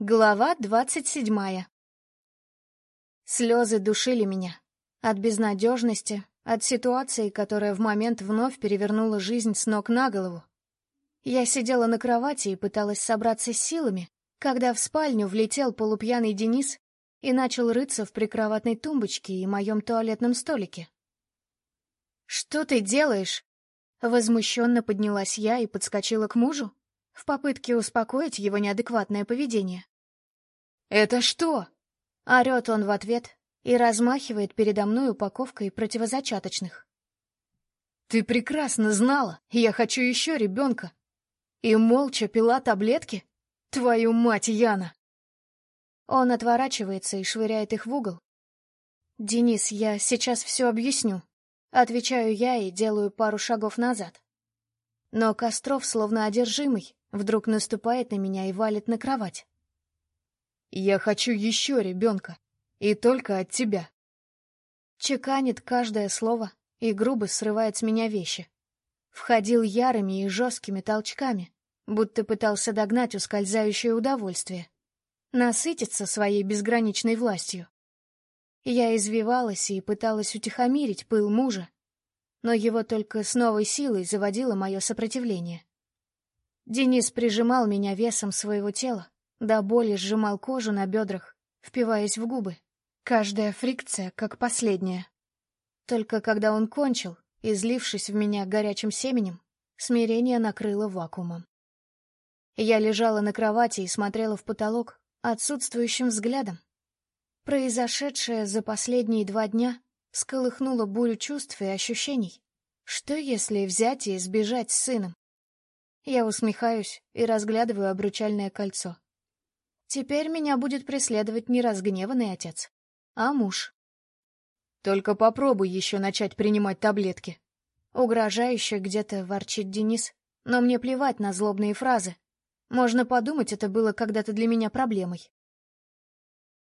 Глава двадцать седьмая. Слезы душили меня. От безнадежности, от ситуации, которая в момент вновь перевернула жизнь с ног на голову. Я сидела на кровати и пыталась собраться с силами, когда в спальню влетел полупьяный Денис и начал рыться в прикроватной тумбочке и моем туалетном столике. «Что ты делаешь?» Возмущенно поднялась я и подскочила к мужу в попытке успокоить его неадекватное поведение. «Это что?» — орёт он в ответ и размахивает передо мной упаковкой противозачаточных. «Ты прекрасно знала, я хочу еще ребенка. И молча пила таблетки? Твою мать, Яна!» Он отворачивается и швыряет их в угол. «Денис, я сейчас все объясню», — отвечаю я и делаю пару шагов назад. Но Костров, словно одержимый, вдруг наступает на меня и валит на кровать. «Я хочу еще ребенка, и только от тебя». Чеканит каждое слово и грубо срывает с меня вещи. Входил ярыми и жесткими толчками, будто пытался догнать ускользающее удовольствие, насытиться своей безграничной властью. Я извивалась и пыталась утихомирить пыл мужа, но его только с новой силой заводило мое сопротивление. Денис прижимал меня весом своего тела, до боли сжимал кожу на бедрах, впиваясь в губы. Каждая фрикция, как последняя. Только когда он кончил, излившись в меня горячим семенем, смирение накрыло вакуумом. Я лежала на кровати и смотрела в потолок отсутствующим взглядом. Произошедшее за последние два дня сколыхнуло бурю чувств и ощущений. Что если взять и сбежать с сыном? Я усмехаюсь и разглядываю обручальное кольцо. Теперь меня будет преследовать не разгневанный отец, а муж. Только попробуй еще начать принимать таблетки. Угрожающе где-то ворчит Денис, но мне плевать на злобные фразы. Можно подумать, это было когда-то для меня проблемой.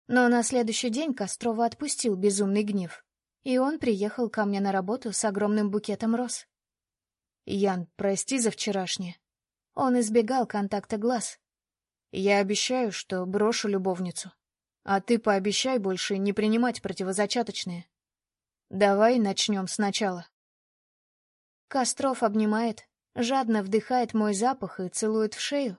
Но на следующий день Кострова отпустил безумный гнев, и он приехал ко мне на работу с огромным букетом роз. «Ян, прости за вчерашнее. Он избегал контакта глаз. Я обещаю, что брошу любовницу. А ты пообещай больше не принимать противозачаточные. Давай начнем сначала. Костров обнимает, жадно вдыхает мой запах и целует в шею.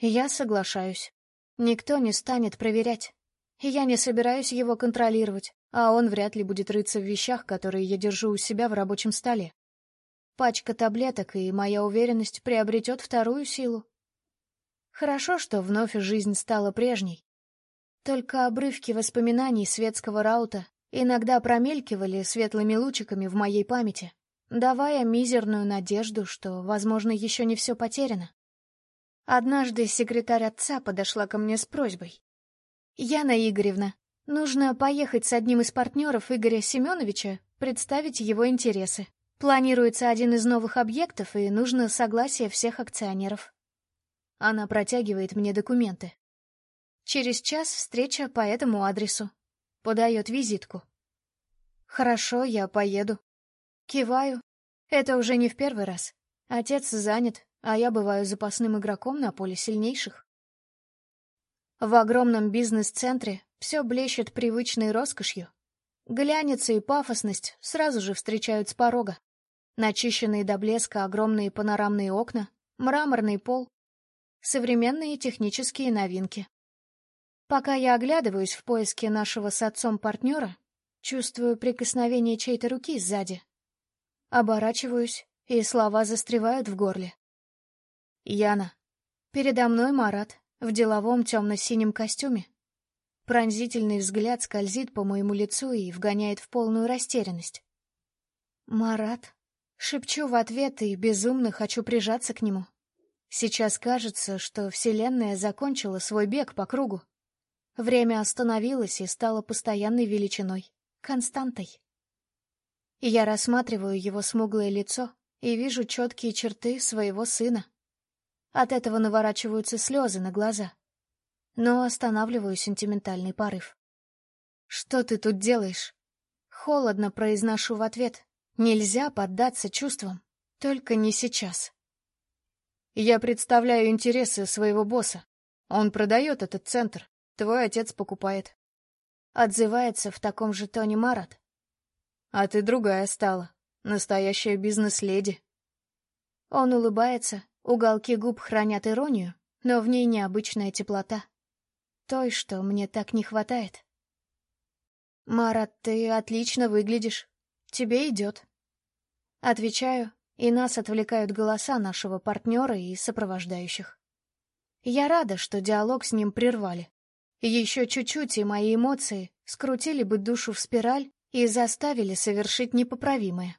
Я соглашаюсь. Никто не станет проверять. Я не собираюсь его контролировать, а он вряд ли будет рыться в вещах, которые я держу у себя в рабочем столе. Пачка таблеток, и моя уверенность приобретет вторую силу. Хорошо, что вновь жизнь стала прежней. Только обрывки воспоминаний светского раута иногда промелькивали светлыми лучиками в моей памяти, давая мизерную надежду, что, возможно, еще не все потеряно. Однажды секретарь отца подошла ко мне с просьбой. «Яна Игоревна, нужно поехать с одним из партнеров Игоря Семеновича, представить его интересы. Планируется один из новых объектов, и нужно согласие всех акционеров. Она протягивает мне документы. Через час встреча по этому адресу. Подает визитку. Хорошо, я поеду. Киваю. Это уже не в первый раз. Отец занят, а я бываю запасным игроком на поле сильнейших. В огромном бизнес-центре все блещет привычной роскошью. Глянец и пафосность сразу же встречают с порога. Начищенные до блеска огромные панорамные окна, мраморный пол, современные технические новинки. Пока я оглядываюсь в поиске нашего с отцом партнера, чувствую прикосновение чьей-то руки сзади. Оборачиваюсь, и слова застревают в горле. Яна. Передо мной Марат, в деловом темно-синем костюме. Пронзительный взгляд скользит по моему лицу и вгоняет в полную растерянность. Марат. Шепчу в ответ и безумно хочу прижаться к нему. Сейчас кажется, что Вселенная закончила свой бег по кругу. Время остановилось и стало постоянной величиной, константой. И я рассматриваю его смуглое лицо и вижу четкие черты своего сына. От этого наворачиваются слезы на глаза. Но останавливаю сентиментальный порыв. «Что ты тут делаешь?» Холодно произношу в ответ, Нельзя поддаться чувствам, только не сейчас. Я представляю интересы своего босса. Он продает этот центр. Твой отец покупает. Отзывается в таком же тоне Марат. А ты другая стала. Настоящая бизнес-леди. Он улыбается, уголки губ хранят иронию, но в ней необычная теплота. Той, что мне так не хватает. «Марат, ты отлично выглядишь. Тебе идет». Отвечаю, и нас отвлекают голоса нашего партнера и сопровождающих. Я рада, что диалог с ним прервали. Еще чуть-чуть, и мои эмоции скрутили бы душу в спираль и заставили совершить непоправимое.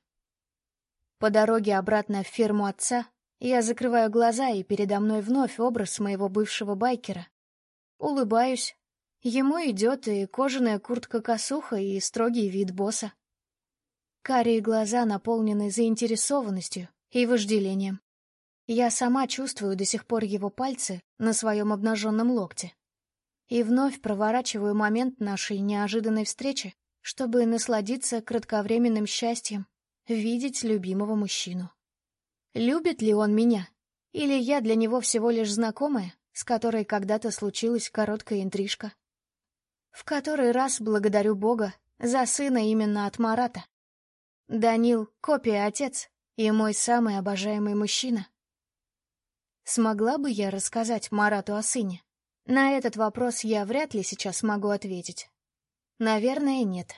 По дороге обратно в ферму отца я закрываю глаза, и передо мной вновь образ моего бывшего байкера. Улыбаюсь. Ему идет и кожаная куртка-косуха, и строгий вид босса. Карие глаза наполнены заинтересованностью и вожделением. Я сама чувствую до сих пор его пальцы на своем обнаженном локте. И вновь проворачиваю момент нашей неожиданной встречи, чтобы насладиться кратковременным счастьем, видеть любимого мужчину. Любит ли он меня? Или я для него всего лишь знакомая, с которой когда-то случилась короткая интрижка? В который раз благодарю Бога за сына именно от Марата. Данил — копия отец и мой самый обожаемый мужчина. Смогла бы я рассказать Марату о сыне? На этот вопрос я вряд ли сейчас могу ответить. Наверное, нет.